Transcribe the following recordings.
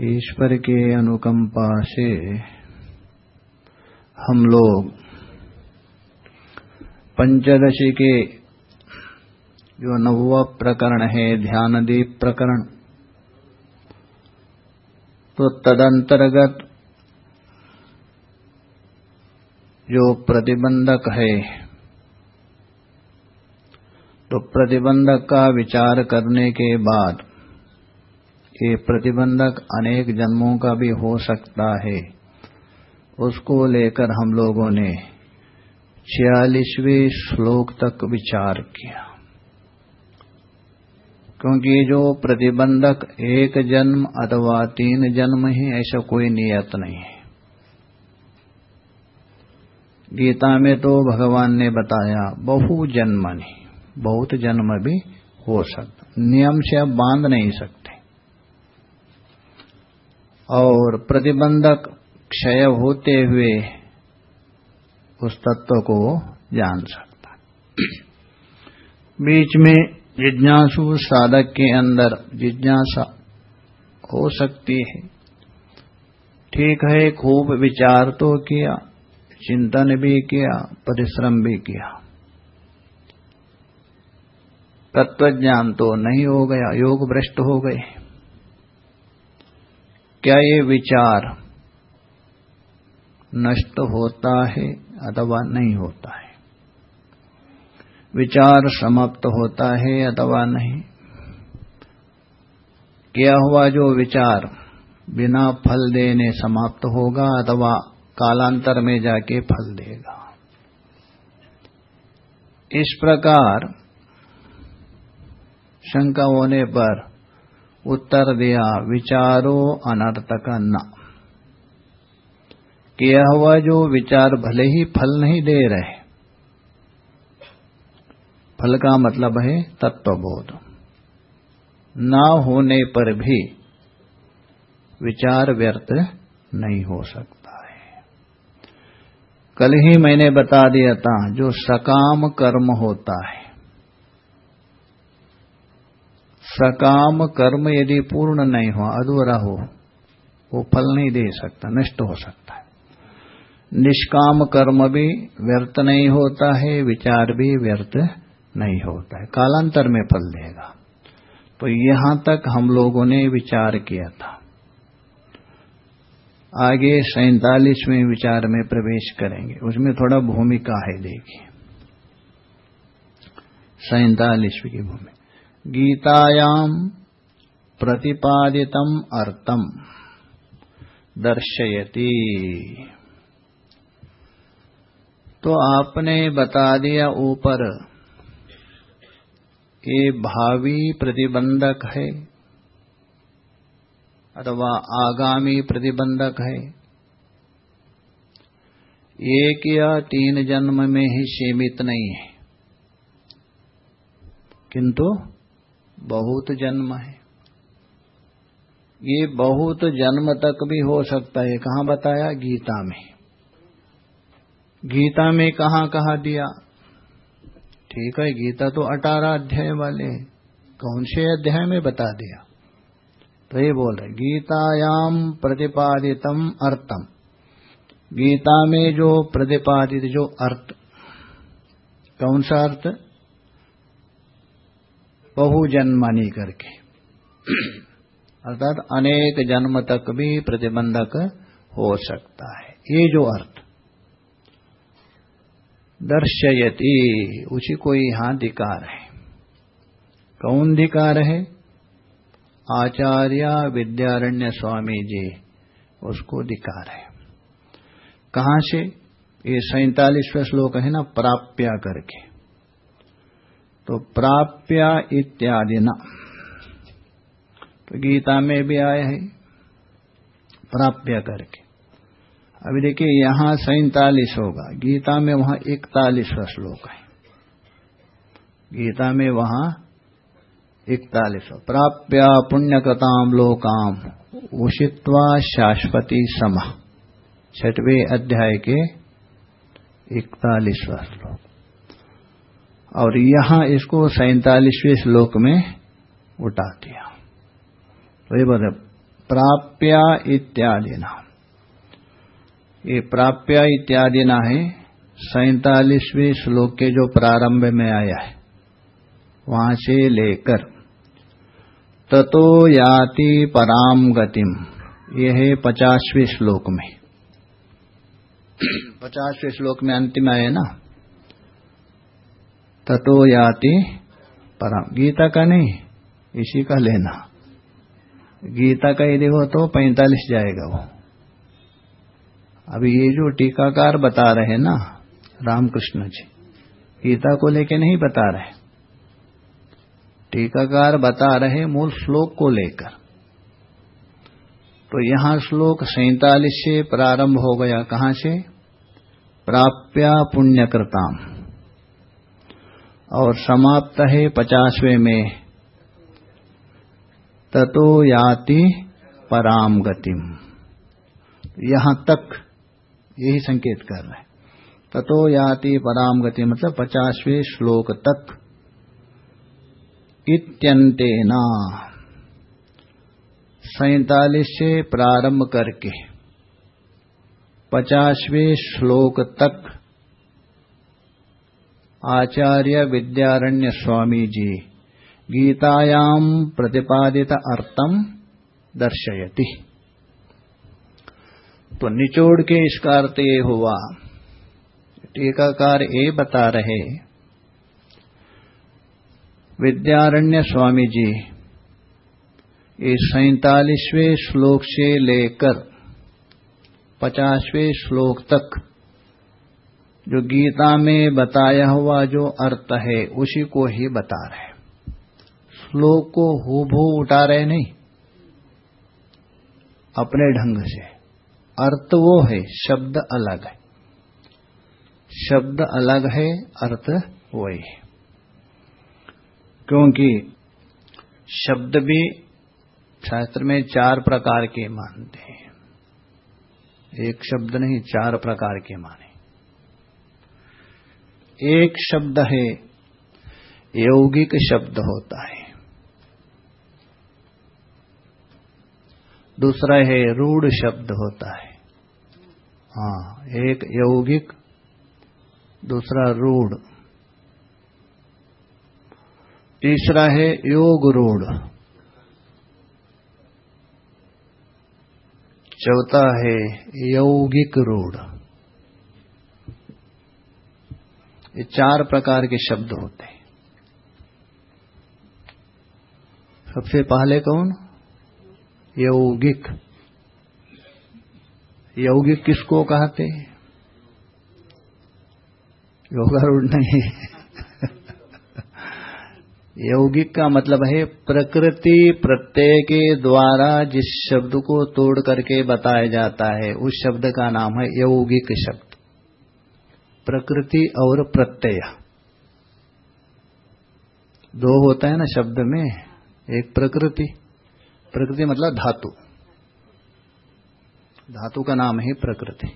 ईश्वर के अनुकंपा से हम लोग पंचदशी के जो नववा प्रकरण है, ध्यानदीप प्रकरण तो तदंतर्गत जो प्रतिबंधक है तो प्रतिबंधक का विचार करने के बाद ये प्रतिबंधक अनेक जन्मों का भी हो सकता है। उसको लेकर हम लोगों ने छियालीसवें श्लोक तक विचार किया। क्योंकि जो प्रतिबंधक एक जन्म अथवा तीन जन्म ही, ऐसा कोई नियत नहीं है। गीता में तो भगवान ने बताया बहु जन्म नहीं बहुत जन्म भी हो सकता, नियम से अब बाँध नहीं सकते। और प्रतिबंधक क्षय होते हुए उस तत्व को जान सकता बीच में जिज्ञासु साधक के अंदर जिज्ञासा हो सकती है। ठीक है, खूब विचार तो किया, चिंतन भी किया, परिश्रम भी किया। तत्वज्ञान तो नहीं हो गया, योग भ्रष्ट हो गए। क्या ये विचार नष्ट होता है अथवा नहीं होता है? विचार समाप्त होता है अथवा नहीं? किया हुआ जो विचार बिना फल देने समाप्त होगा अथवा कालांतर में जाके फल देगा? इस प्रकार शंका होने पर उत्तर दिया विचारो अनर्थक न किया हुआ जो विचार भले ही फल नहीं दे रहे। फल का मतलब है तत्वबोध। न होने पर भी विचार व्यर्थ नहीं हो सकता है। कल ही मैंने बता दिया था, जो सकाम कर्म होता है। सकाम कर्म यदि पूर्ण नहीं हो अधूरा हो, वो फल नहीं दे सकता, नष्ट हो सकता है। निष्काम कर्म भी व्यर्थ नहीं होता है, विचार भी व्यर्थ नहीं होता है। कालांतर में फल देगा। तो यहाँ तक हम लोगों ने विचार किया था। आगे सैतालीसवें विचार में प्रवेश करेंगे। उसमें थोड़ा भूमिका है, देखिए। सैतालीसवीं की भूमि। गीतायाम प्रतिपादितम अर्थम। दर्शयति। तो आपने बता दिया ऊपर ये भावी प्रतिबंधक है अथवा आगामी प्रतिबंधक है। एक या तीन जन्म में ही सीमित नहीं है। किंतु बहुत जन्म है। ये बहुत जन्म तक भी हो सकता है। कहाँ बताया? गीता में। गीता में कहा कहा दिया? ठीक है, गीता तो अठारह अध्याय वाले कौन से अध्याय में बता दिया? तो ये बोल रहे गीतायाम प्रतिपादितम अर्थम। गीता में जो प्रतिपादित, जो अर्थ, कौन सा अर्थ? बहु जन्मानी करके। अर्थात अनेक जन्म तक भी प्रतिबंधक हो सकता है। ये जो अर्थ। दर्शयति, उसी को यहाँ धिकार है। कौन धिकार है? आचार्य विद्यारण्य स्वामी जी, उसको धिकार है। कहाँ से? ये सैतालीसवें श्लोक है ना, प्राप्या करके। तो प्राप्य इत्यादि न तो गीता में भी आया है, प्राप्य करके। अभी देखिए, यहाँ सैतालीस होगा। गीता में वहाँ इकतालीसवा श्लोक है। गीता में वहाँ इकतालीस प्राप्य पुण्यकताम लोकाम उषित्वा शाश्वती सम। छठवें अध्याय के इकतालीसवा श्लोक। और यहाँ इसको सैतालीसवें श्लोक में उठा दिया। तो ये बोले, प्राप्या इत्यादि ना ये प्राप्या इत्यादि ना है, सैतालीसवें श्लोक के जो प्रारंभ में आया है, वहाँ से लेकर ततो याति पराम गतिम। यह है पचासवें श्लोक में। पचासवें श्लोक में अंतिम आए ना? ततो याति पराम। गीता का नहीं, इसी का लेना। गीता का यदि हो तो पैंतालीस जाएगा वो। अभी ये जो टीकाकार बता रहे ना, रामकृष्ण जी, गीता को लेके नहीं बता रहे। टीकाकार बता रहे मूल श्लोक को लेकर। तो यहाँ श्लोक सैतालीस से प्रारंभ हो गया, कहाँ से? प्राप्या पुण्यकृताम। और समाप्त है पचासवें में। ततो याति पराम गतिम। यहाँ तक यही संकेत कर रहे ततो याति पराम गति मतलब पचासवें श्लोक तक। इत्यंतेना। सैतालीस से प्रारंभ करके पचासवें श्लोक तक आचार्य विद्यारण्य स्वामी जी गीतायाम प्रतिपादित अर्थम दर्शयति। तो निचोड़ के इसका अर्थ ये हुआ, टीकाकार ये बता रहे, विद्यारण्य स्वामी जी इस सैतालीसवें श्लोक से लेकर पचासवें श्लोक तक जो गीता में बताया हुआ जो अर्थ है, उसी को ही बता रहे श्लोक को हूबू उठा रहे नहीं, अपने ढंग से। अर्थ वो है, शब्द अलग है। शब्द अलग है, अर्थ वही है। क्योंकि शब्द भी शास्त्र में चार प्रकार के मानते हैं। एक शब्द नहीं, चार प्रकार के माने। एक शब्द है, यौगिक शब्द होता है। दूसरा है, रूढ़ शब्द होता है। हाँ एक यौगिक, दूसरा रूढ़। तीसरा है, योग रूढ़। चौथा है, यौगिक रूढ़। ये चार प्रकार के शब्द होते हैं। सबसे पहले कौन? यौगिक। यौगिक किसको कहते योगारूढ़ नहीं। यौगिक का मतलब है प्रकृति प्रत्यय के द्वारा जिस शब्द को तोड़ करके बताया जाता है, उस शब्द का नाम है यौगिक शब्द। प्रकृति और प्रत्यय। दो होता है ना शब्द में, एक प्रकृति। प्रकृति मतलब धातु। धातु का नाम है प्रकृति।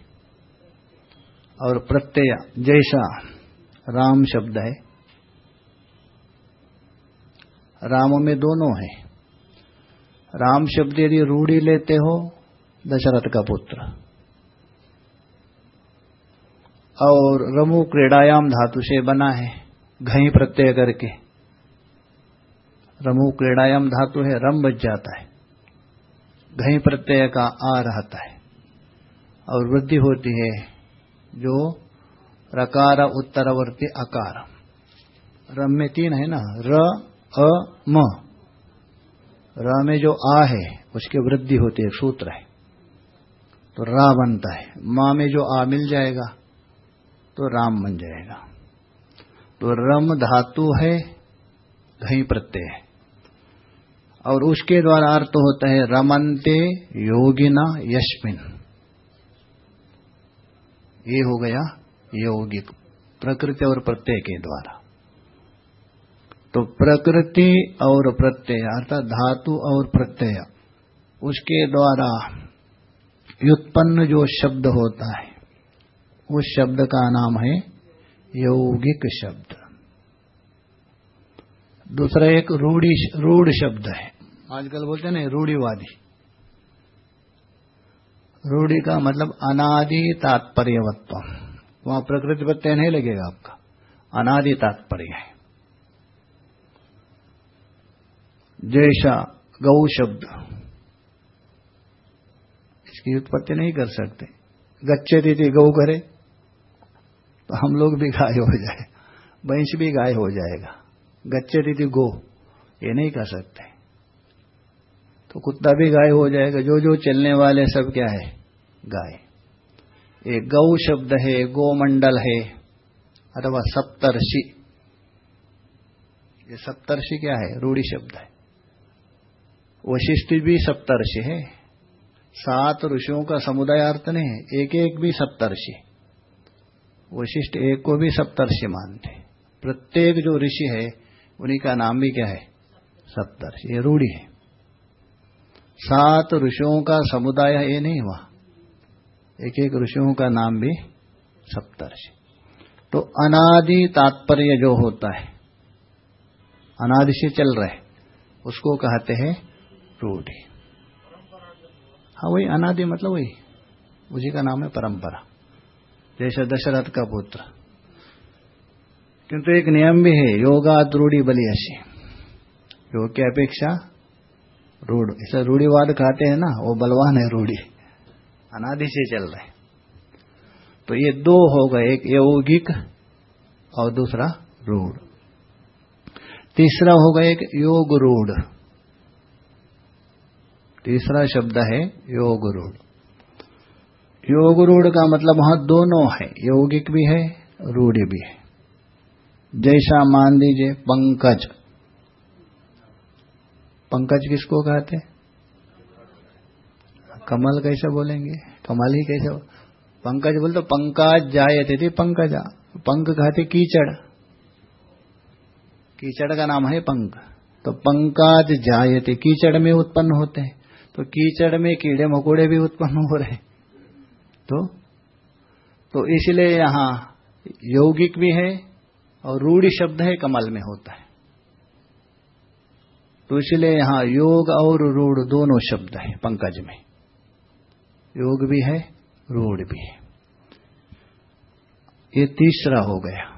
और प्रत्यय, जैसा राम शब्द है, राम में दोनों है। राम शब्द यदि रूढ़ी लेते हो, दशरथ का पुत्र। और रमु क्रीड़ायाम धातु से बना है, घई प्रत्यय करके। रमु क्रीड़ायाम धातु है, रम बच जाता है। घई प्रत्यय का आ रहता है। और वृद्धि होती है जो रकार उत्तरवर्ती अकार रम में तीन है ना, र, अ, म। र में जो आ है, उसकी वृद्धि होती है, सूत्र है। तो रा बनता है। माँ में जो आ मिल जाएगा तो राम बन जाएगा। तो रम धातु है, घई प्रत्यय है। और उसके द्वारा अर्थ होता है, रमनते योगिना यशमिन ये हो गया यौगिक, प्रकृति और प्रत्यय के द्वारा। तो प्रकृति और प्रत्यय, अर्थात धातु और प्रत्यय, उसके द्वारा व्युत्पन्न जो शब्द होता है उस शब्द का नाम है यौगिक शब्द। दूसरा एक रूढ़ी रूढ़ शब्द है। आजकल बोलते हैं ना, रूढ़ीवादी। रूढ़ी का मतलब अनादि तात्पर्यवत्व। वहाँ प्रकृति प्रत्यय नहीं लगेगा आपका। अनादि तात्पर्य है। जैसा गौ शब्द, इसकी उत्पत्ति नहीं कर सकते। गच्चे थी गौ करे। तो हम लोग भी गाय हो जाए वंश भी गाय हो जाएगा। गच्चे दीदी गो, ये नहीं कर सकते। तो कुत्ता भी गाय हो जाएगा जो जो चलने वाले सब क्या है? गाय। ये गौ शब्द है, गोमंडल है, अथवा सप्तर्षि। ये सप्तर्षि क्या है? रूढ़ी शब्द है। वशिष्ठ भी सप्तर्षि है। सात ऋषियों का समुदाय अर्थ नहीं है एक एक भी सप्तर्षि। वशिष्ठ एक को भी सप्तर्षि मानते प्रत्येक जो ऋषि है, उन्हीं का नाम भी क्या है? सप्तर्षि। ये रूढ़ी है। सात ऋषियों का समुदाय ये नहीं हुआ। एक एक ऋषियों का नाम भी सप्तर्षि। तो अनादि तात्पर्य जो होता है, अनादि से चल रहे उसको कहते हैं रूढ़ी। हाँ वही अनादि मतलब वही। उसी का नाम है परंपरा। जैसे दशरथ का पुत्र। किंतु एक नियम भी है योगा रूढ़ी बलि ऐसी। योग की अपेक्षा रूढ़, इसे रूढ़ीवाद कहते हैं ना, वो बलवान है रूढ़ी। अनादि से चल रहे। तो ये दो हो गए, एक यौगिक और दूसरा रूढ़। तीसरा हो गया एक योग रूढ़ तीसरा शब्द है योग रूढ़ योग रूढ़ का मतलब वहाँ दोनों है। यौगिक भी है, रूढ़ी भी है। जैसा मान लीजिए पंकज। पंकज किसको कहते कमल कैसे बोलेंगे? कमल ही कैसे पंकज बोल तो पंकज जायते थे, पंकजा। पंक कहते कीचड़। कीचड़ का नाम है पंक। तो पंकज जायते, कीचड़ में उत्पन्न होते हैं। तो कीचड़ में कीड़े मकोड़े भी उत्पन्न हो रहे तो तो इसलिए यहाँ यौगिक भी है और रूढ़ी शब्द है, कमल में होता है। तो इसलिए यहाँ योग और रूढ़ दोनों शब्द है पंकज में। योग भी है, रूढ़ भी है। ये तीसरा हो गया।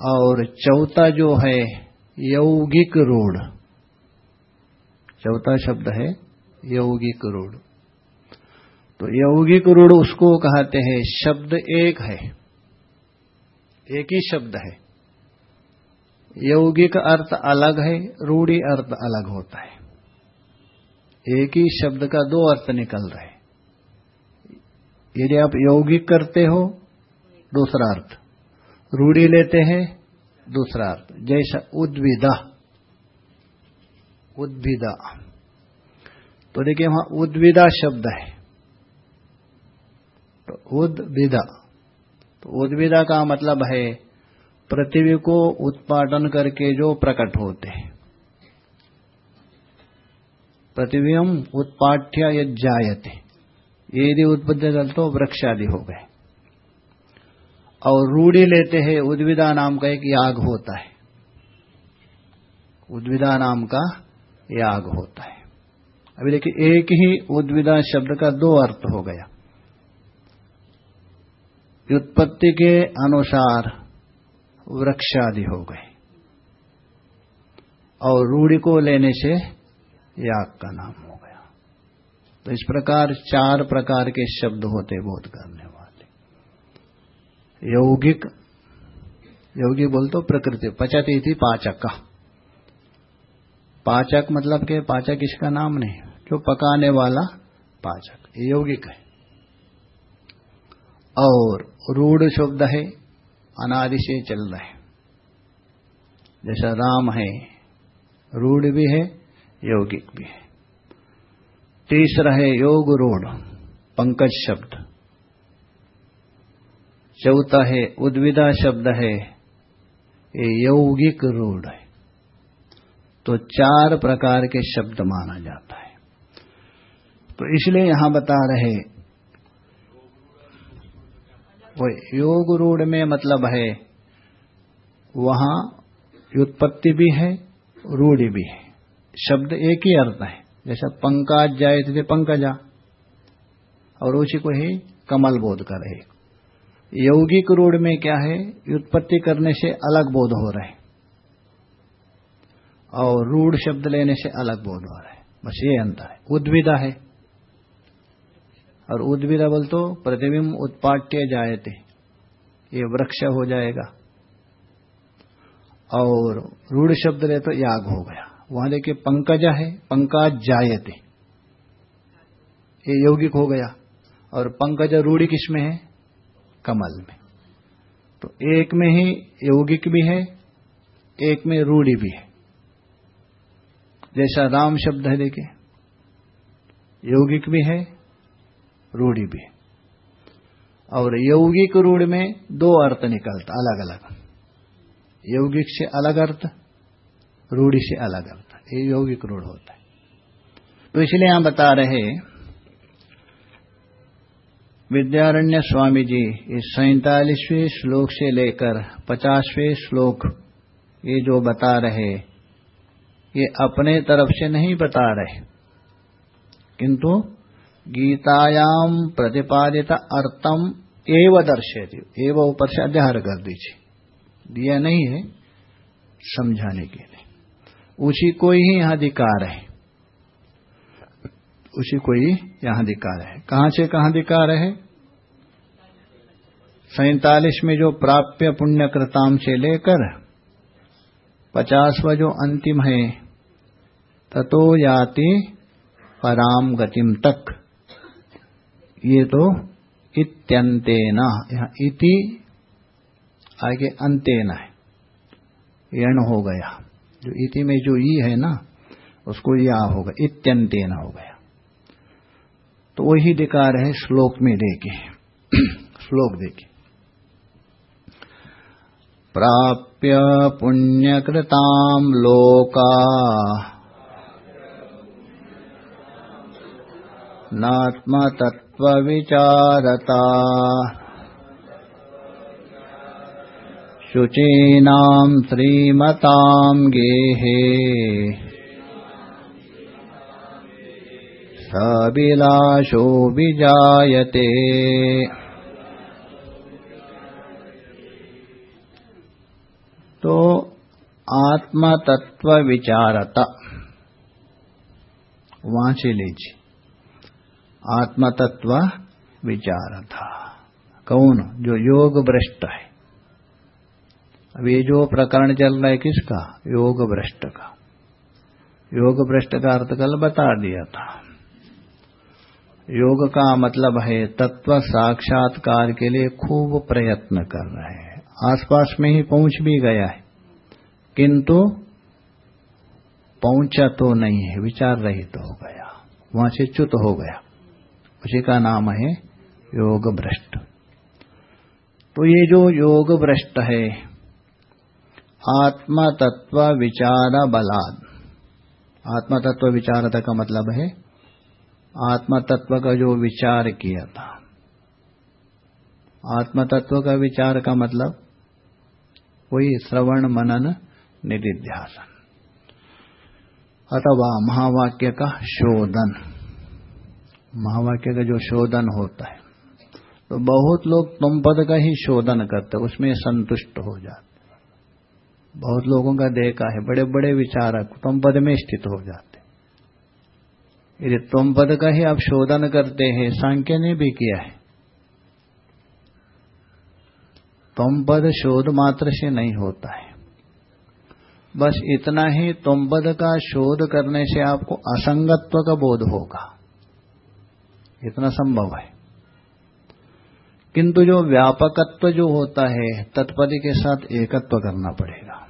और चौथा जो है, यौगिक रूढ़। चौथा शब्द है, यौगिक रूढ़। तो यौगिक रूढ़ उसको कहते हैं, शब्द एक है। एक ही शब्द है। यौगिक अर्थ अलग है, रूढ़ी अर्थ अलग होता है। एक ही शब्द का दो अर्थ निकल रहे यदि आप यौगिक करते हो, दूसरा अर्थ। रूढ़ी लेते हैं, दूसरा अर्थ। जैसा उद्विदा। उद्विदा। तो देखिए, वहाँ उद्विदा शब्द है। तो उद्विदा। तो उद्विदा का मतलब है पृथ्वी को उत्पादन करके जो प्रकट होते हैं। पृथ्वी उत्पाठ्य यद जायते। यदि उत्पत्ति तो वृक्ष आदि हो गए। और रूढ़ी लेते हैं उद्विदा नाम का एक याग होता है। उद्विदा नाम का याग होता है। अभी देखिए, एक ही उद्विदा शब्द का दो अर्थ हो गया। उत्पत्ति के अनुसार वृक्ष आदि हो गए। और रूढ़ी को लेने से याग का नाम हो गया। तो इस प्रकार चार प्रकार के शब्द होते बोध करने वाले। यौगिक यौगिक बोल तो प्रकृति, पचती थी पाचक। का पाचक मतलब के, पाचक इसका नाम नहीं जो पकाने वाला पाचक, यौगिक है। और रूढ़ शब्द है, अनादि से चल रहे जैसा राम है, रूढ़ भी है, यौगिक भी है। तीसरा है योग रूढ़, पंकज शब्द। चौथा है उद्विदा शब्द है, ये यौगिक रूढ़ है। तो चार प्रकार के शब्द माना जाता है। तो इसलिए यहाँ बता रहे वो योग रूढ़ में मतलब है, वहाँ उत्पत्ति भी है, रूढ़ी भी है। शब्द एक ही अर्थ है। जैसा पंकज जाए थे पंकजा। और उसी को ही कमल बोध कर रहे। यौगिक रूढ़ में क्या है? उत्पत्ति करने से अलग बोध हो रहे। और रूढ़ शब्द लेने से अलग बोध हो रहा। है बस ये अंतर है। उद्विदा है। और उद्विदा बोल तो प्रतिबिंब उत्पाट्य थे ये वृक्ष हो जाएगा। और रूढ़ शब्द ले तो याग हो गया। वहाँ देखिए पंकजा है, पंकज जायते। ये यौगिक हो गया। और पंकज रूढ़ी किसमें है? कमल में। तो एक में ही यौगिक भी है, एक में रूढ़ी भी है। जैसा राम शब्द है देखिए, यौगिक भी है रूढ़ी भी। और यौगिक रूढ़ में दो अर्थ निकलता अलग अलग यौगिक से अलग अर्थ, रूढ़ी से अलग अर्थ। ये यौगिक रूढ़ होता है। तो इसलिए यहाँ बता रहे विद्यारण्य स्वामी जी इस सैतालीसवें श्लोक से लेकर पचासवें श्लोक, ये जो बता रहे ये अपने तरफ़ से नहीं बता रहे, किंतु गीतायाम प्रतिपादित अर्थम एव दर्शयती। एव ऊपर से अध्यार कर दीजिए। दिया नहीं है, समझाने के लिए। उसी को ही यहाँ अधिकार है। उसी को ही यहाँ अधिकार है। कहाँ से कहाँ अधिकार है? सैतालीस में जो प्राप्य पुण्यकृताम से लेकर पचासवा जो अंतिम है, ततो याति पराम गतिम तक। ये तो इत्यंतेना, यहाँ इति, आगे अंतेना है। यण हो गया। जो इति में जो ई है ना, उसको या होगा इत्यंतेना हो गया। तो वही दिकार है श्लोक में देखे। श्लोक देखे। प्राप्य पुण्यकृताम लोका। नात्मतत्त्वविचारता शुचीनाम् श्रीमताम् गेहे। सविलाशो विजायते तो आत्मतत्व विचारता वहाँ से लीजिए। आत्मतत्व विचार था कौन? जो योग भ्रष्ट है। अब ये जो प्रकरण चल रहा है किसका? योग भ्रष्ट का। योग भ्रष्ट का अर्थ कल बता दिया था। योग का मतलब है तत्व साक्षात्कार के लिए खूब प्रयत्न कर रहे हैं। आसपास में ही पहुँच भी गया है। किंतु पहुँचा तो नहीं है, विचार रहित तो हो गया। वहाँ से च्युत हो गया। उसी का नाम है योग भ्रष्ट तो ये जो योग भ्रष्ट है आत्मा तत्व विचार बलाद आत्मा तत्व विचारता का मतलब है आत्मा तत्व का जो विचार किया था। आत्म तत्व का विचार का मतलब वही श्रवण मनन निधिध्यासन। अथवा महावाक्य का शोधन। महावाक्य का जो शोधन होता है तो बहुत लोग तुम पद का ही शोधन करते, उसमें संतुष्ट हो जाते। बहुत लोगों का देखा है बड़े बड़े विचारक तुम पद में स्थित हो जाते। यदि तुम पद का ही आप शोधन करते हैं, सांख्य ने भी किया है। तुम पद शोध मात्र से नहीं होता है। बस इतना ही तुम पद का शोध करने से आपको असंगत्व का बोध होगा। इतना संभव है। किंतु जो व्यापकत्व जो होता है तत्पदी के साथ एकत्व करना पड़ेगा।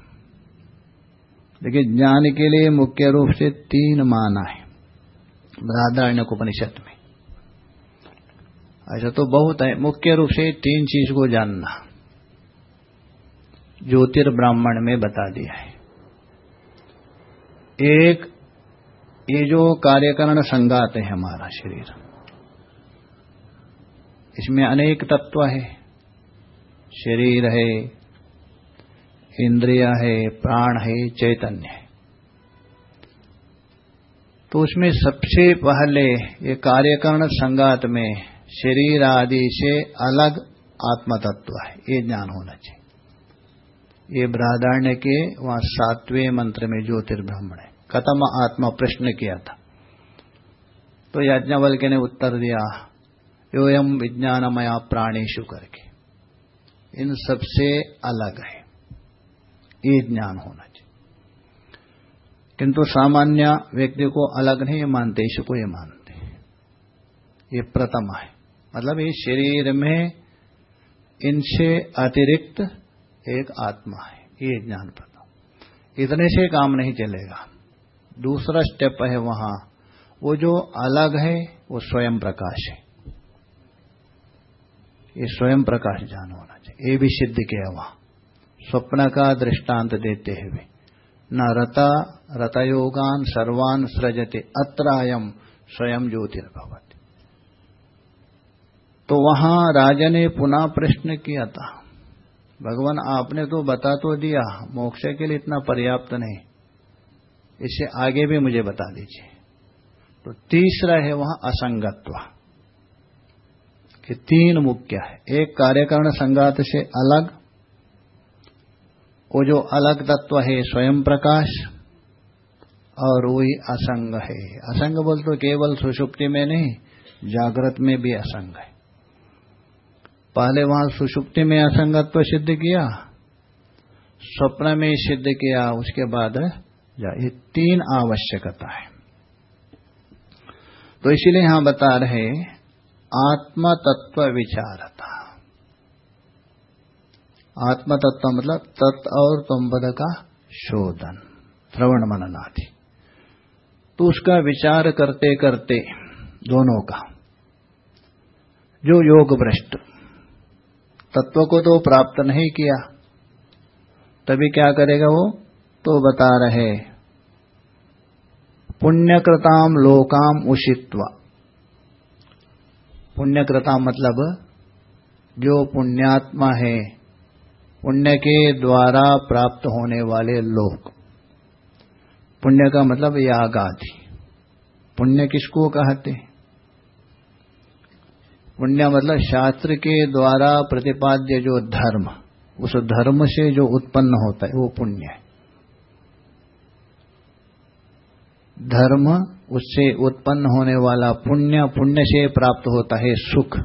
देखिए, ज्ञान के लिए मुख्य रूप से तीन माना है, बृहदारण्य उपनिषद में। ऐसा तो बहुत है, मुख्य रूप से तीन चीज़ को जानना। ज्योतिर्ब्राह्मण में बता दिया है। एक, ये जो कार्यकरण संगात है हमारा शरीर इसमें अनेक तत्व है। शरीर है, इंद्रिया है, प्राण है, चैतन्य है। तो उसमें सबसे पहले ये कार्यकरण संगात में शरीर आदि से अलग आत्म तत्व है, ये ज्ञान होना चाहिए। ये बृहदारण्य के वहाँ सातवें मंत्र में ज्योतिर्ब्राह्मण है। कथम आत्मा प्रश्न किया था। तो याज्ञवल्क्य ने उत्तर दिया योयम विज्ञानमया प्राणेशु करके। इन सबसे अलग है। ये ज्ञान होना चाहिए। किंतु सामान्य व्यक्ति को अलग नहीं मानते इसको ये मानते ये प्रथम है। मतलब ये शरीर में इनसे अतिरिक्त एक आत्मा है। ये ज्ञान प्रथम। इतने से काम नहीं चलेगा। दूसरा स्टेप है वहाँ। वो जो अलग है, वो स्वयं प्रकाश है। ये स्वयं प्रकाश ज्ञान होना चाहिए। ये भी सिद्ध किया वहाँ। स्वप्न का दृष्टांत देते हुए। न रता, रतयोगान सर्वान सृजते अत्रायम स्वयं ज्योतिर्भवती। तो वहाँ राजा ने पुनः प्रश्न किया था। भगवान, आपने तो बता तो दिया, मोक्ष के लिए इतना पर्याप्त नहीं। इससे आगे भी मुझे बता दीजिए। तो तीसरा है वहाँ असंगत्व। कि तीन मुख्य है। एक कार्यकरण संगात से अलग, वो जो अलग तत्व है, स्वयं प्रकाश, और वही असंग है। असंग बोल तो केवल सुषुप्ति में नहीं, जागृत में भी असंग है। पहले वहाँ सुषुप्ति में असंगत्व सिद्ध किया, स्वप्न में सिद्ध किया, उसके बाद ये तीन आवश्यकता है। तो इसीलिए यहाँ बता रहे आत्म तत्व विचारता आत्म तत्व मतलब तत् और तुमपद का शोधन, श्रवण मननादि। तो उसका विचार करते करते दोनों का, जो योग भ्रष्ट, तत्व को तो प्राप्त नहीं किया, तभी क्या करेगा वो? तो बता रहे, पुण्यकृताम लोकाम उषित्वा। पुण्यकृता मतलब जो पुण्यात्मा है, पुण्य के द्वारा प्राप्त होने वाले लोक पुण्य का मतलब याग आदि पुण्य किसको कहते हैं? पुण्य मतलब शास्त्र के द्वारा प्रतिपाद्य जो धर्म, उस धर्म से जो उत्पन्न होता है, वो पुण्य है। धर्म उससे उत्पन्न होने वाला पुण्य पुण्य से प्राप्त होता है सुख।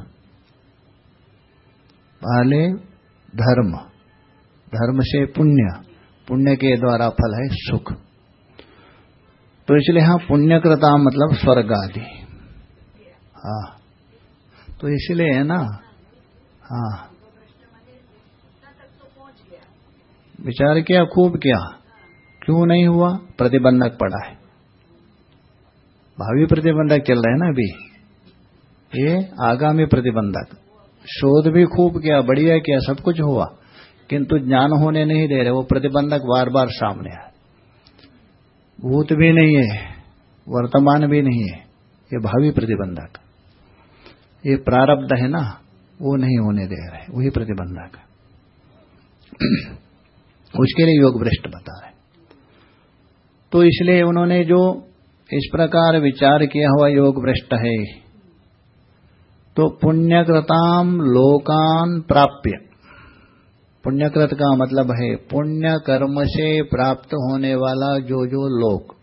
पहले धर्म। धर्म से पुण्य। पुण्य के द्वारा फल है सुख। तो इसलिए हाँ पुण्यकृता मतलब स्वर्ग आदि। हाँ। तो इसलिए है ना? हाँ। विचार किया, खूब किया। क्यों नहीं हुआ? प्रतिबंधक पड़ा है। भावी प्रतिबंधक चल रहे हैं ना अभी। ये आगामी प्रतिबंधक। शोध भी खूब किया, बढ़िया किया, सब कुछ हुआ। किंतु ज्ञान होने नहीं दे रहे, वो प्रतिबंधक बार बार सामने है भूत भी नहीं है, वर्तमान भी नहीं है, ये भावी प्रतिबंधक। ये प्रारब्ध है ना, वो नहीं होने दे रहे, वही प्रतिबंधक। उसके लिए योग भ्रष्ट बता रहे तो इसलिए उन्होंने जो इस प्रकार विचार किया हुआ योग भ्रष्ट है। तो पुण्यकृताम लोकान प्राप्य। पुण्यकृत का मतलब है, पुण्य कर्म से प्राप्त होने वाला जो जो लोक,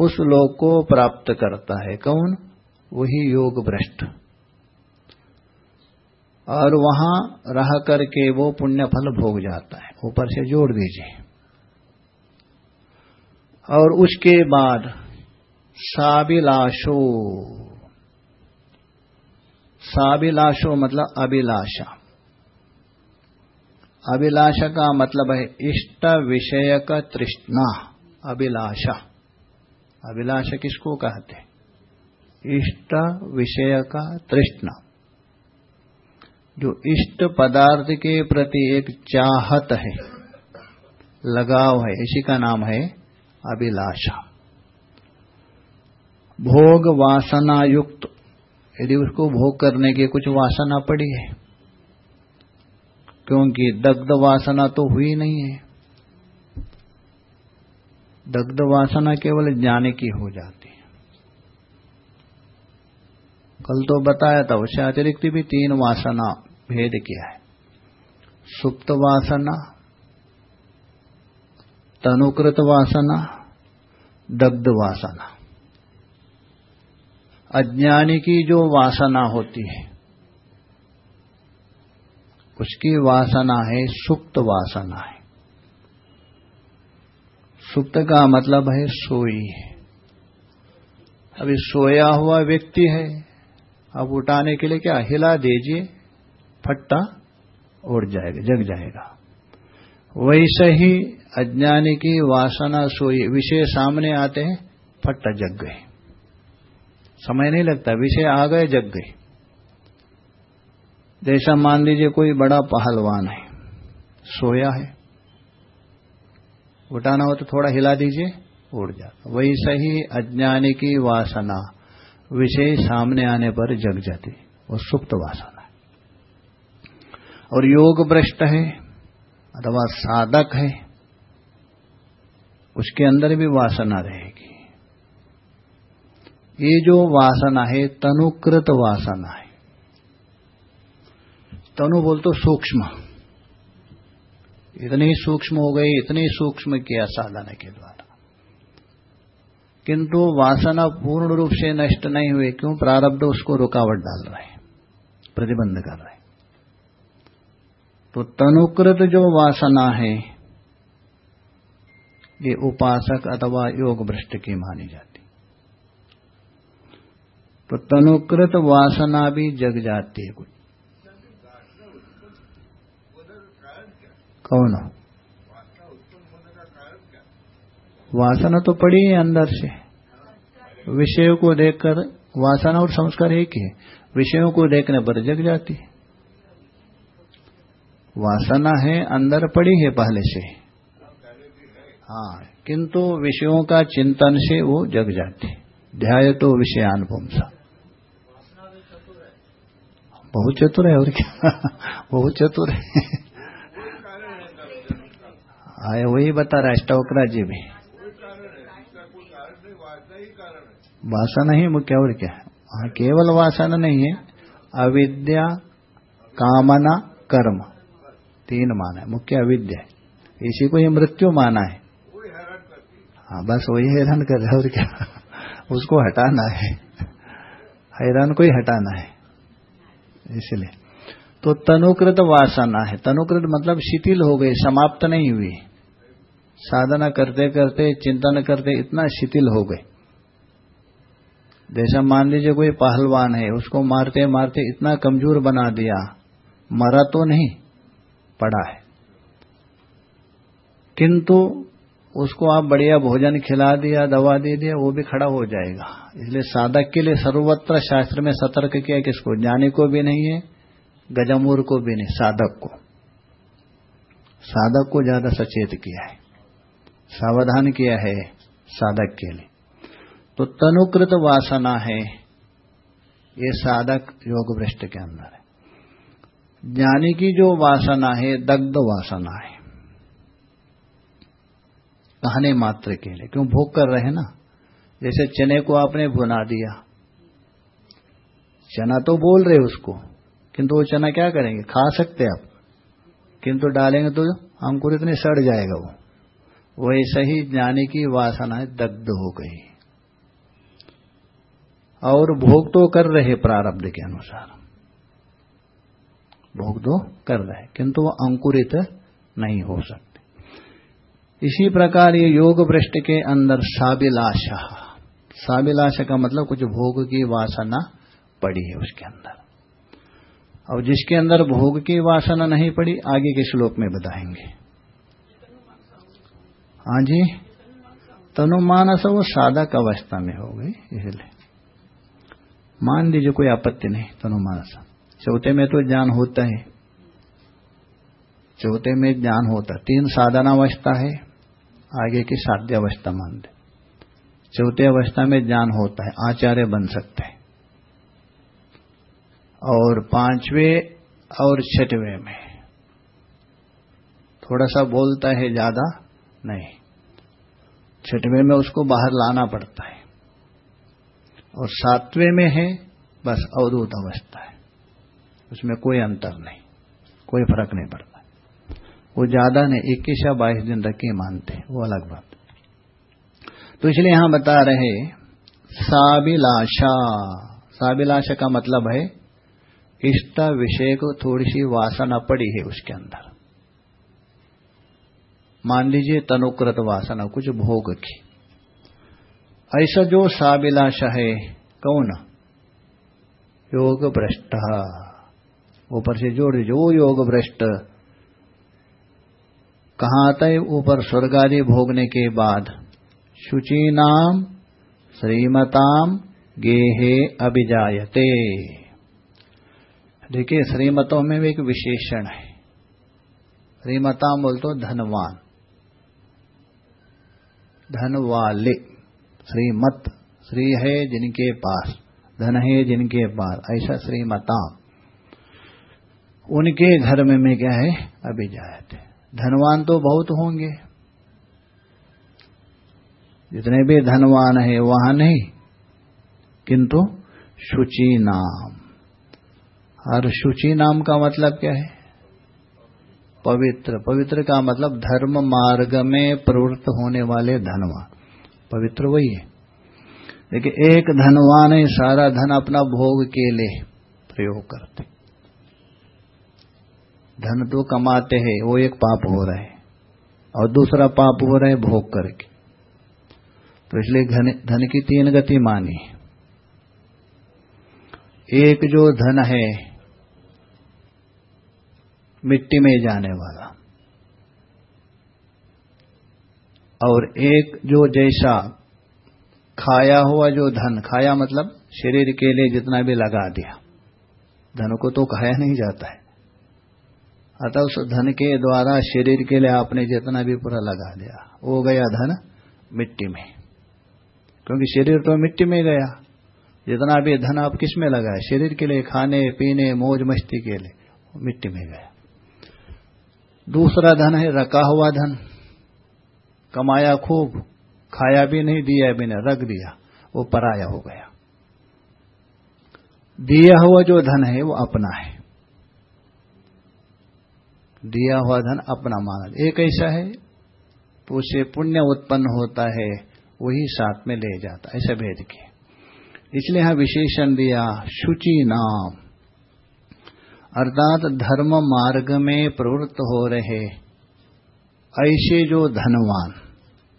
उस लोक को प्राप्त करता है। कौन? वही योग भ्रष्ट। और वहाँ रह करके वो पुण्य फल भोग जाता है। ऊपर से जोड़ दीजिए। और उसके बाद साबिलाशो। साबिलाशो मतलब अभिलाषा। अभिलाषा का मतलब है इष्ट विषय का तृष्णा, अभिलाषा। अभिलाषा किसको कहते इष्ट विषय का तृष्णा। जो इष्ट पदार्थ के प्रति एक चाहत है, लगाव है, इसी का नाम है अभिलाषा। भोग वासना युक्त यदि उसको भोग करने की कुछ वासना पड़ी है, क्योंकि दग्ध वासना तो हुई नहीं है। दग्ध वासना केवल ज्ञान की हो जाती है। कल तो बताया था उससे अतिरिक्त भी तीन वासना भेद किया है। सुप्त वासना तनुकृत वासना, दग्ध वासना। अज्ञानी की जो वासना होती है, उसकी वासना है, सुप्त वासना है। सुप्त का मतलब है सोई है। अभी सोया हुआ व्यक्ति है, अब उठाने के लिए क्या, हिला दीजिए, फट्टा, उड़ जाएगा, जग जाएगा। वैसे ही अज्ञानी की वासना सोई, विषय सामने आते हैं, फट्टा जग गए। समय नहीं लगता, विषय आ गए, जग गए। जैसा मान लीजिए कोई बड़ा पहलवान है, सोया है, उठाना हो तो थोड़ा हिला दीजिए, उड़ जाता। वही सही अज्ञानी की वासना, विषय सामने आने पर जग जाती, वो सुप्त वासना और योग भ्रष्ट है, अथवा साधक है उसके अंदर भी वासना रहेगी। ये जो वासना है, तनुकृत वासना है। तनु बोल तो सूक्ष्म। इतनी सूक्ष्म हो गई, इतनी सूक्ष्म किया साधना के द्वारा। किंतु वासना पूर्ण रूप से नष्ट नहीं हुई, क्यों? प्रारब्ध उसको रुकावट डाल रहे हैं, प्रतिबंध कर रहे हैं। तो तनुकृत जो वासना है ये उपासक अथवा योग भ्रष्ट की मानी जाती। तो तनुकृत वासना भी जग जाती है कुछ कौन? हो वासना तो पड़ी है अंदर से। विषयों को देखकर वासना और संस्कार एक ही। विषयों को देखने पर जग जाती है। वासना है, अंदर पड़ी है पहले से हाँ। किंतु विषयों का चिंतन से वो जग जाते ध्याय तो विषयानुपम बहुत चतुर है और क्या? बहुत चतुर है। आए वही बता रहा है स्टोकरा जी भी। वासना ही मुख्य और क्या? हाँ केवल वासना नहीं है, अविद्या, कामना, कर्म। तीन माना है, मुख्य अविद्या है। इसी को ही मृत्यु माना है। हाँ बस वही हैरान कर रहे और क्या? उसको हटाना है। हैरान को ही हटाना है। इसलिए। तो तनुकृत वासना है। तनुकृत मतलब शिथिल हो गई समाप्त नहीं हुई साधना करते करते, चिंतन करते इतना शिथिल हो गए। जैसा मान लीजिए कोई पहलवान है, उसको मारते मारते इतना कमज़ोर बना दिया, मरा तो नहीं, पड़ा है। किंतु उसको आप बढ़िया भोजन खिला दिया, दवा दे दिया, वो भी खड़ा हो जाएगा। इसलिए साधक के लिए सर्वत्र शास्त्र में सतर्क किया किसको? ज्ञानी को भी नहीं है, गजमूर को भी नहीं, साधक को। साधक को ज़्यादा सचेत किया है। सावधान किया है साधक के लिए। तो तनुकृत वासना है, ये साधक योग भ्रष्ट के अंदर है। ज्ञानी की जो वासना है, दग्ध वासना है। कहने मात्र के लिए। क्यों? भोग कर रहे हैं ना। जैसे चने को आपने भुना दिया। चना तो बोल रहे उसको। किंतु वो चना क्या करेंगे? खा सकते आप। किंतु डालेंगे तो अंकुर इतने सड़ जाएगा वो। वैसे ही ज्ञानी की वासनाएँ दग्ध हो गई। और भोग तो कर रहे प्रारब्ध के अनुसार। भोग तो कर रहे किंतु वो अंकुरित नहीं हो सकते। इसी प्रकार ये योग भ्रष्ट के अंदर साबिलाशा साबिलाशा का मतलब कुछ भोग की वासना पड़ी है उसके अंदर। और जिसके अंदर भोग की वासना नहीं पड़ी, आगे के श्लोक में बताएँगे। हाँ जी? तनुमानस वो साधक अवस्था में हो गई, इसलिए। मान लीजिए कोई आपत्ति नहीं, तनुमानस। चौथे में तो ज्ञान होता है। चौथे में ज्ञान होता तीन साधना अवस्था है। आगे की साध्य अवस्था मानते चौथे अवस्था में ज्ञान होता है, आचार्य बन सकते हैं। और पाँचवें और छठवें में थोड़ा सा बोलता है, ज़्यादा नहीं। छठवें में उसको बाहर लाना पड़ता है। और सातवें में है, बस अवधूत अवस्था है। उसमें कोई अंतर नहीं, कोई फ़र्क नहीं पड़ता। वो ज़्यादा नहीं इक्कीस या बाईस दिन रखे मानते वो अलग बात। तो इसलिए यहाँ बता रहे साबिलाशा साबिलाशा का मतलब है, इष्ट विषय को थोड़ी सी वासना पड़ी है उसके अंदर। मान लीजिए तनुकृत वासना, कुछ भोग की। ऐसा जो साबिलाशा है, कौन? योग भ्रष्ट ऊपर से जोड़ जो योग भ्रष्ट कहाँ आता है ऊपर स्वर्ग आदि भोगने के बाद? शुचि नाम श्रीमताम गेहे अभिजायते। देखिए, श्रीमतों में भी एक विशेषण है। श्रीमताम बोल तो धनवान। धन वाले श्रीमत, श्री है जिनके पास, धन है जिनके पास, ऐसा श्रीमताम। उनके घर में क्या है? अभी जाए धनवान तो बहुत होंगे। जितने भी धनवान है, वहाँ नहीं, किंतु शुचि नाम। और शुचि नाम का मतलब क्या है? पवित्र। पवित्र का मतलब धर्म मार्ग में प्रवृत्त होने वाले धनवान। पवित्र वही है। देखिए एक धनवान है सारा धन अपना भोग के लिए प्रयोग करते। धन तो कमाते हैं, वो एक पाप हो रहा है। और दूसरा पाप हो रहा है भोग करके। तो इसलिए धन की तीन गति मानी। एक जो धन है, मिट्टी में जाने वाला। और एक जो जैसा खाया हुआ जो धन, खाया मतलब शरीर के लिए जितना भी लगा दिया, धन को तो खाया नहीं जाता है। अतः उस धन के द्वारा शरीर के लिए आपने जितना भी पूरा लगा दिया, वो गया धन मिट्टी में। क्योंकि शरीर तो मिट्टी में गया। जितना भी धन आप किसमें लगाए? शरीर के लिए, खाने, पीने, मौज, मस्ती के लिए मिट्टी में गया। दूसरा धन है, रखा हुआ धन। कमाया खूब, खाया भी नहीं, दिया भी नहीं, रख दिया, वो पराया हो गया। दिया हुआ जो धन है, वो अपना है। दिया हुआ धन अपना माना एक ऐसा है? तो उसे पुण्य उत्पन्न होता है, वही साथ में ले जाता ऐसा भेद के इसलिए यहाँ विशेषण दिया, शुचि नाम। अर्थात धर्म मार्ग में प्रवृत्त हो रहे, ऐसे जो धनवान,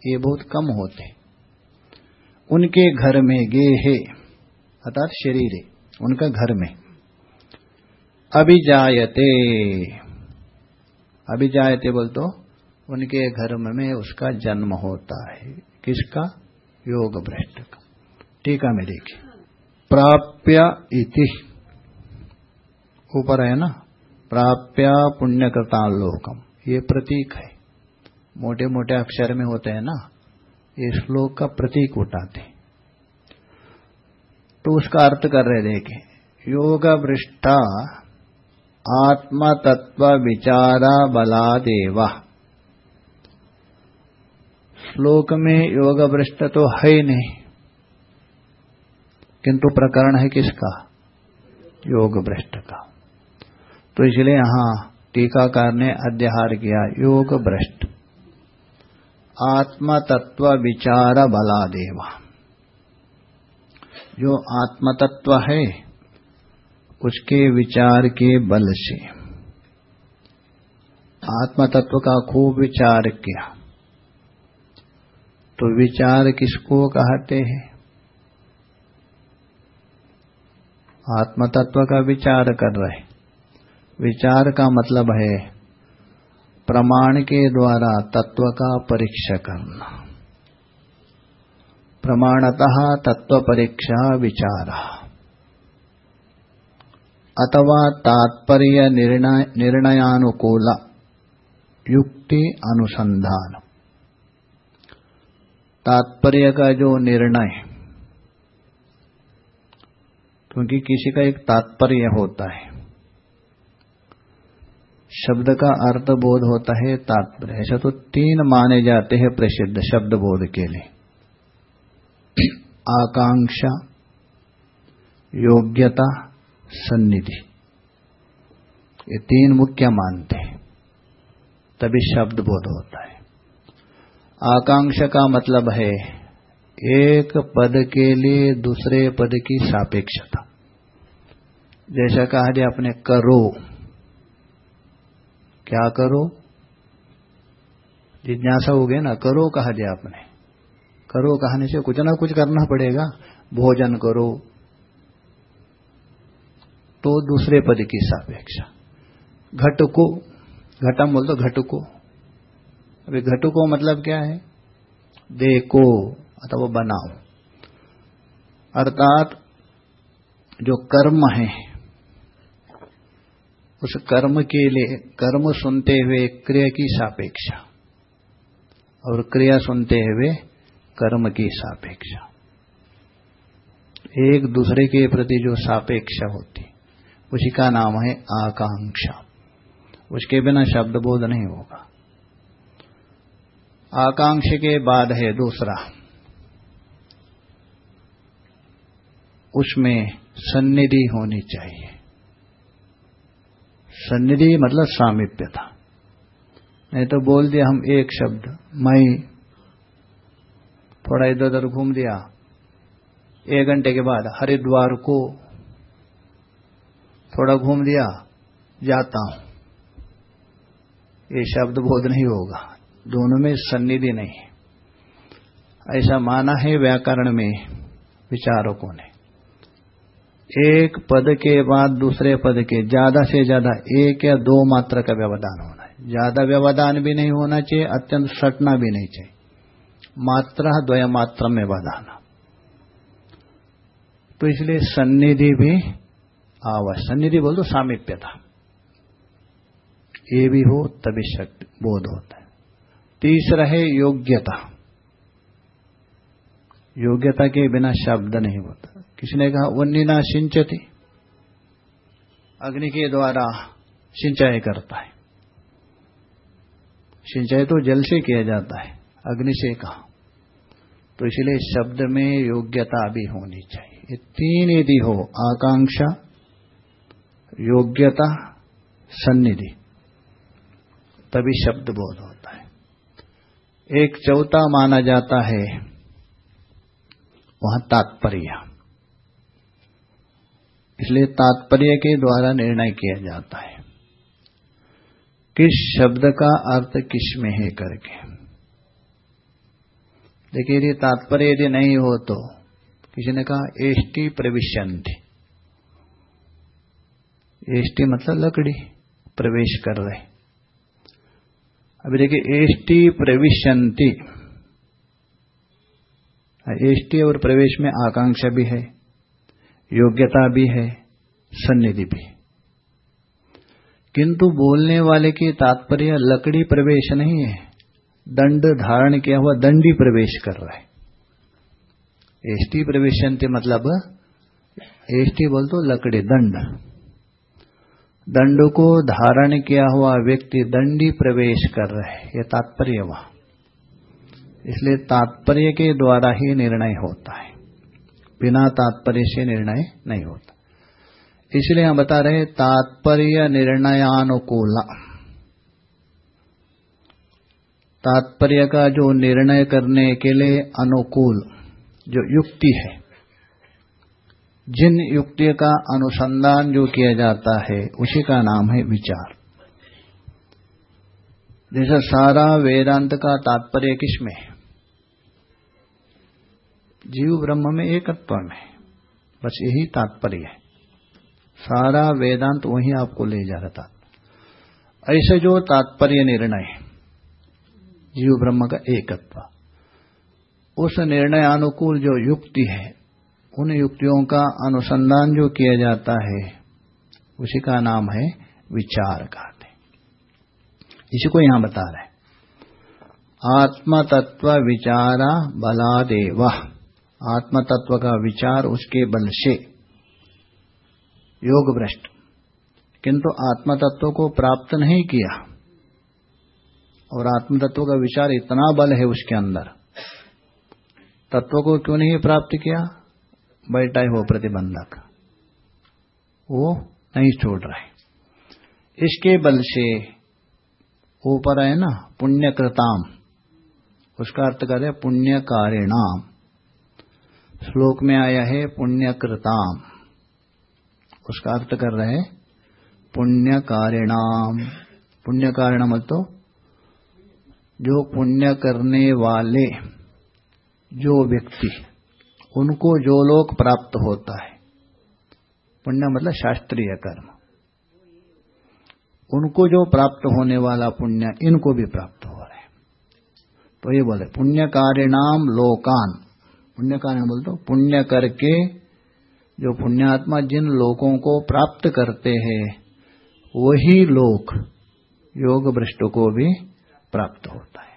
ये बहुत कम होते। उनके घर में गे है अर्थात शरीर, उनका घर में, अभिजायते। अभिजायते बोल तो उनके घर में उसका जन्म होता है। किसका? योग भ्रष्ट का। टीका में देखिए। प्राप्य इति। ऊपर है ना? प्राप्या पुण्यकृता लोकम। ये प्रतीक है। मोटे मोटे अक्षर में होते हैं ना? ये श्लोक का प्रतीक उठाते तो उसका अर्थ कर रहे देखे योग वृष्टा आत्म तत्व विचारा बला देवा श्लोक में योग वृष्ट तो है ही नहीं, किंतु प्रकरण है किसका? योग भ्रष्ट का। तो इसलिए यहाँ टीकाकार ने अध्याहार किया योग भ्रष्ट आत्म तत्व विचार बला देवा जो आत्मतत्व है उसके विचार के बल से। आत्म तत्व का खूब विचार किया। तो विचार किसको कहते हैं? आत्म तत्व का विचार कर रहे। विचार का मतलब है प्रमाण के द्वारा तत्व का परीक्षा करना। प्रमाणतः तत्व परीक्षा विचार। अथवा तात्पर्य निर्णय, निर्णयानुकूल, युक्ति अनुसंधान। तात्पर्य का जो निर्णय, क्योंकि किसी का एक तात्पर्य होता है। शब्द का अर्थ बोध होता है, तात्पर्य। ऐसा तो तीन माने जाते हैं प्रसिद्ध शब्द बोध के लिए। आकांक्षा, योग्यता सन्निधि। ये तीन मुख्य मानते हैं। तभी शब्द बोध होता है। आकांक्षा का मतलब है, एक पद के लिए दूसरे पद की सापेक्षता। जैसा कहा जाए, अपने करो। क्या करो? जिज्ञासा हो गए ना, करो कहा जाए आपने। करो कहने से कुछ ना कुछ करना पड़ेगा। भोजन करो तो दूसरे पद की सापेक्षा। घटको, घटम बोल तो घटको। अभी घटको मतलब क्या है? देखो अथवा बनाओ। अर्थात जो कर्म है, उस कर्म के लिए, कर्म सुनते हुए क्रिया की सापेक्षा और क्रिया सुनते हुए कर्म की सापेक्षा। एक दूसरे के प्रति जो सापेक्षा होती उसी का नाम है आकांक्षा। उसके बिना शब्द बोध नहीं होगा। आकांक्षा के बाद है दूसरा। उसमें सन्निधि होनी चाहिए। सन्निधि मतलब सामिप्य था। नहीं तो बोल दिया हम एक शब्द मैं थोड़ा इधर उधर घूम दिया। एक घंटे के बाद हरिद्वार को थोड़ा घूम दिया जाता हूँ। ये शब्द बोध नहीं होगा। दोनों में सन्निधि नहीं ऐसा माना है व्याकरण में विचारकों ने। एक पद के बाद दूसरे पद के, ज़्यादा से ज़्यादा एक या दो मात्रा का व्यवधान होना है। ज़्यादा व्यवधान भी नहीं होना चाहिए, अत्यंत सटना भी नहीं चाहिए। मात्रा द्वय मात्रा में व्यवधान तो इसलिए सन्निधि भी आवश्यक सन्निधि बोल तो सामिप्यता। ये भी हो, तभी शक्ति बोध होता है। तीसरा है योग्यता। योग्यता के बिना शब्द नहीं होता। किसी ने कहा वन्नीना सिंचती। अग्नि के द्वारा सिंचाई करता है। सिंचाई तो जल से किया जाता है, अग्नि से कहा। तो इसलिए शब्द में योग्यता भी होनी चाहिए। तीन यदि हो, आकांक्षा योग्यता सन्निधि, तभी शब्द बोध होता है। एक चौथा माना जाता है, वहाँ तात्पर्य। इसलिए तात्पर्य के द्वारा निर्णय किया जाता है किस शब्द का अर्थ किसमें है करके। देखिए, यदि तात्पर्य यदि नहीं हो तो किसी ने कहा, एष्टि प्रविशंति एष्टि मतलब लकड़ी प्रवेश कर रहे। अभी देखिए एष्टि प्रविशंति। एष्टि और प्रवेश में आकांक्षा भी है, योग्यता भी है, सन्निधि भी। किंतु बोलने वाले की तात्पर्य लकड़ी प्रवेश नहीं है, दंड धारण किया हुआ दंडी प्रवेश कर रहा है। एष्टि प्रवेशंति मतलब एष्टि बोल तो लकड़ी, दंड। दंड को धारण किया हुआ व्यक्ति दंडी प्रवेश कर रहे है। यह तात्पर्य वहाँ। इसलिए तात्पर्य के द्वारा ही निर्णय होता है। बिना तात्पर्य से निर्णय नहीं होता। इसलिए हम बता रहे तात्पर्य निर्णयानुकूल। तात्पर्य का जो निर्णय करने के लिए अनुकूल, जो युक्ति है जिन युक्ति का अनुसंधान जो किया जाता है, उसी का नाम है विचार। जैसे सारा वेदांत का तात्पर्य किसमें है? जीव ब्रह्म में एकत्व में बस यही तात्पर्य है। सारा वेदांत वही आपको ले जा रहा था। ऐसे जो तात्पर्य निर्णय जीव ब्रह्म का एकत्व, उस निर्णय अनुकूल जो युक्ति है उन युक्तियों का अनुसंधान जो किया जाता है, उसी का नाम है विचार कहते इसी को यहाँ बता रहे आत्मतत्व विचारा बलादेवा। आत्म तत्व का विचार उसके बल से। योग भ्रष्ट। किंतु आत्मतत्व को प्राप्त नहीं किया। और आत्मतत्व का विचार इतना बल है उसके अंदर। तत्व को क्यों नहीं प्राप्त किया? बैठा है वो प्रतिबंधक। वो नहीं छोड़ रहे इसके बल से ऊपर है ना, पुण्यकृताम। उसका अर्थ कर पुण्य कारिणाम श्लोक में आया है पुण्यकृताम। उसका अर्थ कर रहे पुण्य कारिणाम पुण्य कारिणाम तो जो पुण्य करने वाले, जो व्यक्ति। उनको जो लोक प्राप्त होता है। पुण्य मतलब शास्त्रीय कर्म। उनको जो प्राप्त होने वाला पुण्य, इनको भी प्राप्त हो रहा है। तो ये बोले, पुण्य कारिणाम लोकान। पुण्य कारण बोल तो पुण्य करके जो पुण्यात्मा जिन लोगों को प्राप्त करते हैं, वही लोक योग भ्रष्ट को भी प्राप्त होता है।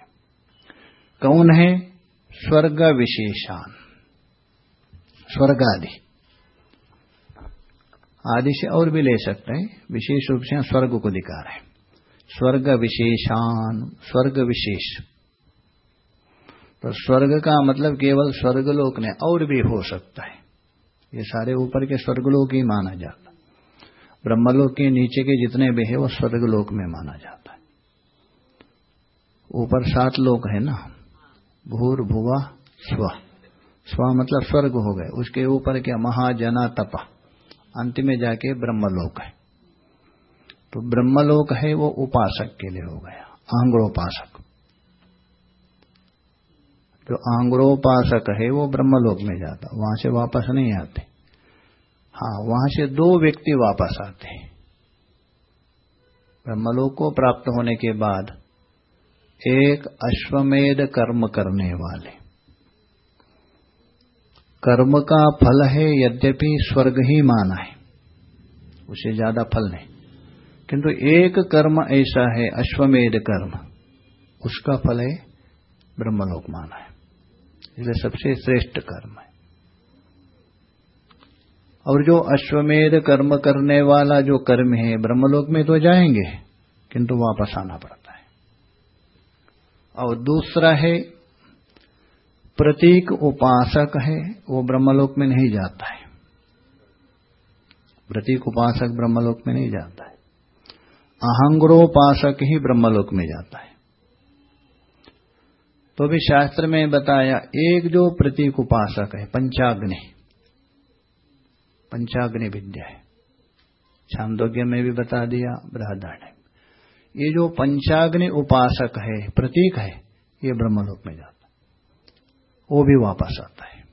कौन है? स्वर्ग विशेषान। स्वर्ग आदि। आदि से और भी ले सकते हैं। विशेष रूप से स्वर्ग को दिखा रहे हैं। स्वर्ग विशेषान, स्वर्ग विशेष। तो स्वर्ग का मतलब केवल स्वर्गलोक ने और भी हो सकता है। ये सारे ऊपर के स्वर्गलोक ही माना जाता ब्रह्मलोक के नीचे के जितने भी है, वो स्वर्गलोक में माना जाता है। ऊपर सात लोक है ना, भूर, भुवा, स्व। स्व मतलब स्वर्ग हो गए। उसके ऊपर क्या? महाजना तपा अंत में जाके ब्रह्मलोक है। तो ब्रह्मलोक है, वो उपासक के लिए हो गया। आंग्रोपासक। जो आंग्रोपासक है, वो ब्रह्मलोक में जाता। वहाँ से वापस नहीं आते। हाँ वहाँ से दो व्यक्ति वापस आते हैं। ब्रह्मलोक को प्राप्त होने के बाद एक अश्वमेध कर्म करने वाले। कर्म का फल है, यद्यपि स्वर्ग ही माना है। उसे ज़्यादा फल नहीं। किंतु एक कर्म ऐसा है, अश्वमेध कर्म। उसका फल है, ब्रह्मलोक माना है। इसलिए सबसे श्रेष्ठ कर्म है। और जो अश्वमेध कर्म करने वाला जो कर्म है, ब्रह्मलोक में तो जाएँगे, किंतु वापस आना पड़ता है। और दूसरा है प्रतीक उपासक है, वो ब्रह्मलोक में नहीं जाता है। प्रतीक उपासक ब्रह्मलोक में नहीं जाता है। अहंग्रोपासक ही ब्रह्मलोक में जाता है। तो भी शास्त्र में बताया, एक जो प्रतीक उपासक है, पंचाग्नि। पंचाग्नि विद्या है। छांदोग्य में भी बता दिया, बृहदारण्य ये जो पंचाग्नि उपासक है, प्रतीक है, ये ब्रह्मलोक में जाता वो भी वापस आता है।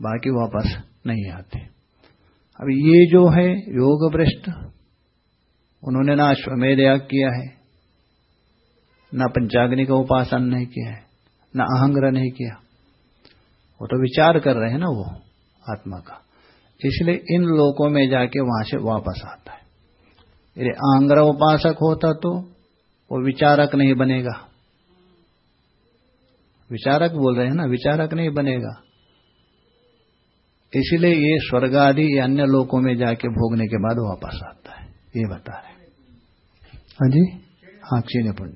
बाकी वापस नहीं आते। अब ये जो है योग भ्रष्ट, उन्होंने ना अश्वमेध याग किया है, ना पंचाग्नि का उपासन नहीं किया है, ना अहंग्रह नहीं किया। वो तो विचार कर रहे हैं ना वो, आत्मा का। इसलिए इन लोकों में जाके वहाँ से वापस आता है। यदि आंग्रह उपासक होता तो वो विचारक नहीं बनेगा। विचारक बोल रहे हैं ना, विचारक नहीं बनेगा। इसलिए ये स्वर्ग आदि या अन्य लोकों में जाके भोगने के बाद वापस आता है। ये बता रहे हाँ। जी? हाँ क्षीण पुण्य।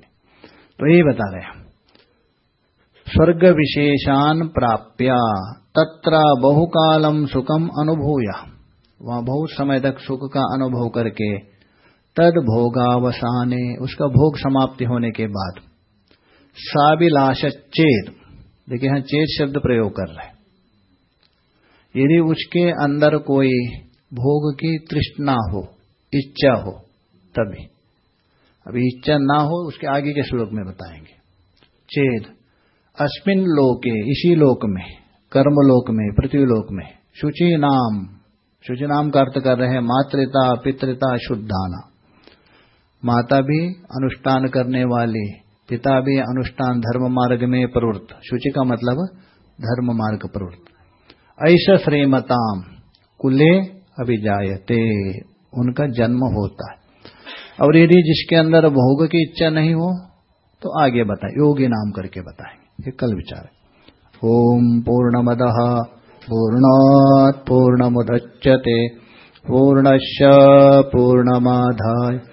तो यही बता रहे हैं। स्वर्ग विशेषान प्राप्या, तत्र बहुकालम सुखम अनुभूया। वहाँ बहुत समय तक सुख का अनुभव करके तद भोगावसाने उसका भोग समाप्ति होने के बाद साबिलाश चेत देखिए यहाँ चेत शब्द प्रयोग कर रहे यदि उसके अंदर कोई भोग की तृष्णा हो, इच्छा हो, तभी। अभी इच्छा ना हो, उसके आगे के श्लोक में बताएँगे। चेद, अस्मिन लोके, इसी लोक में कर्म लोक में, पृथ्वीलोक में, शुचि नाम। शुचि नाम का अर्थ कर रहे हैं मातृता, पितृता, शुद्धाना। माता भी अनुष्ठान करने वाली पिता भी अनुष्ठान धर्म मार्ग में प्रवृत्त। शुचि का मतलब धर्म मार्ग प्रवृत्त। ऐसा श्रीमताम, कुले अभिजायते, उनका जन्म होता है। और यदि जिसके अंदर भोग की इच्छा नहीं हो तो आगे बताए, योगी नाम करके बताएँगे। ये कल विचार है। ओम पूर्णमद, पूर्णात पूर्णमुदच्यते पूर्णस्य पूर्णमाधाय।